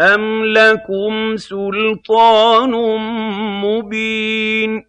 أَمْ لَكُمْ سُلْطَانٌ مُّبِينٌ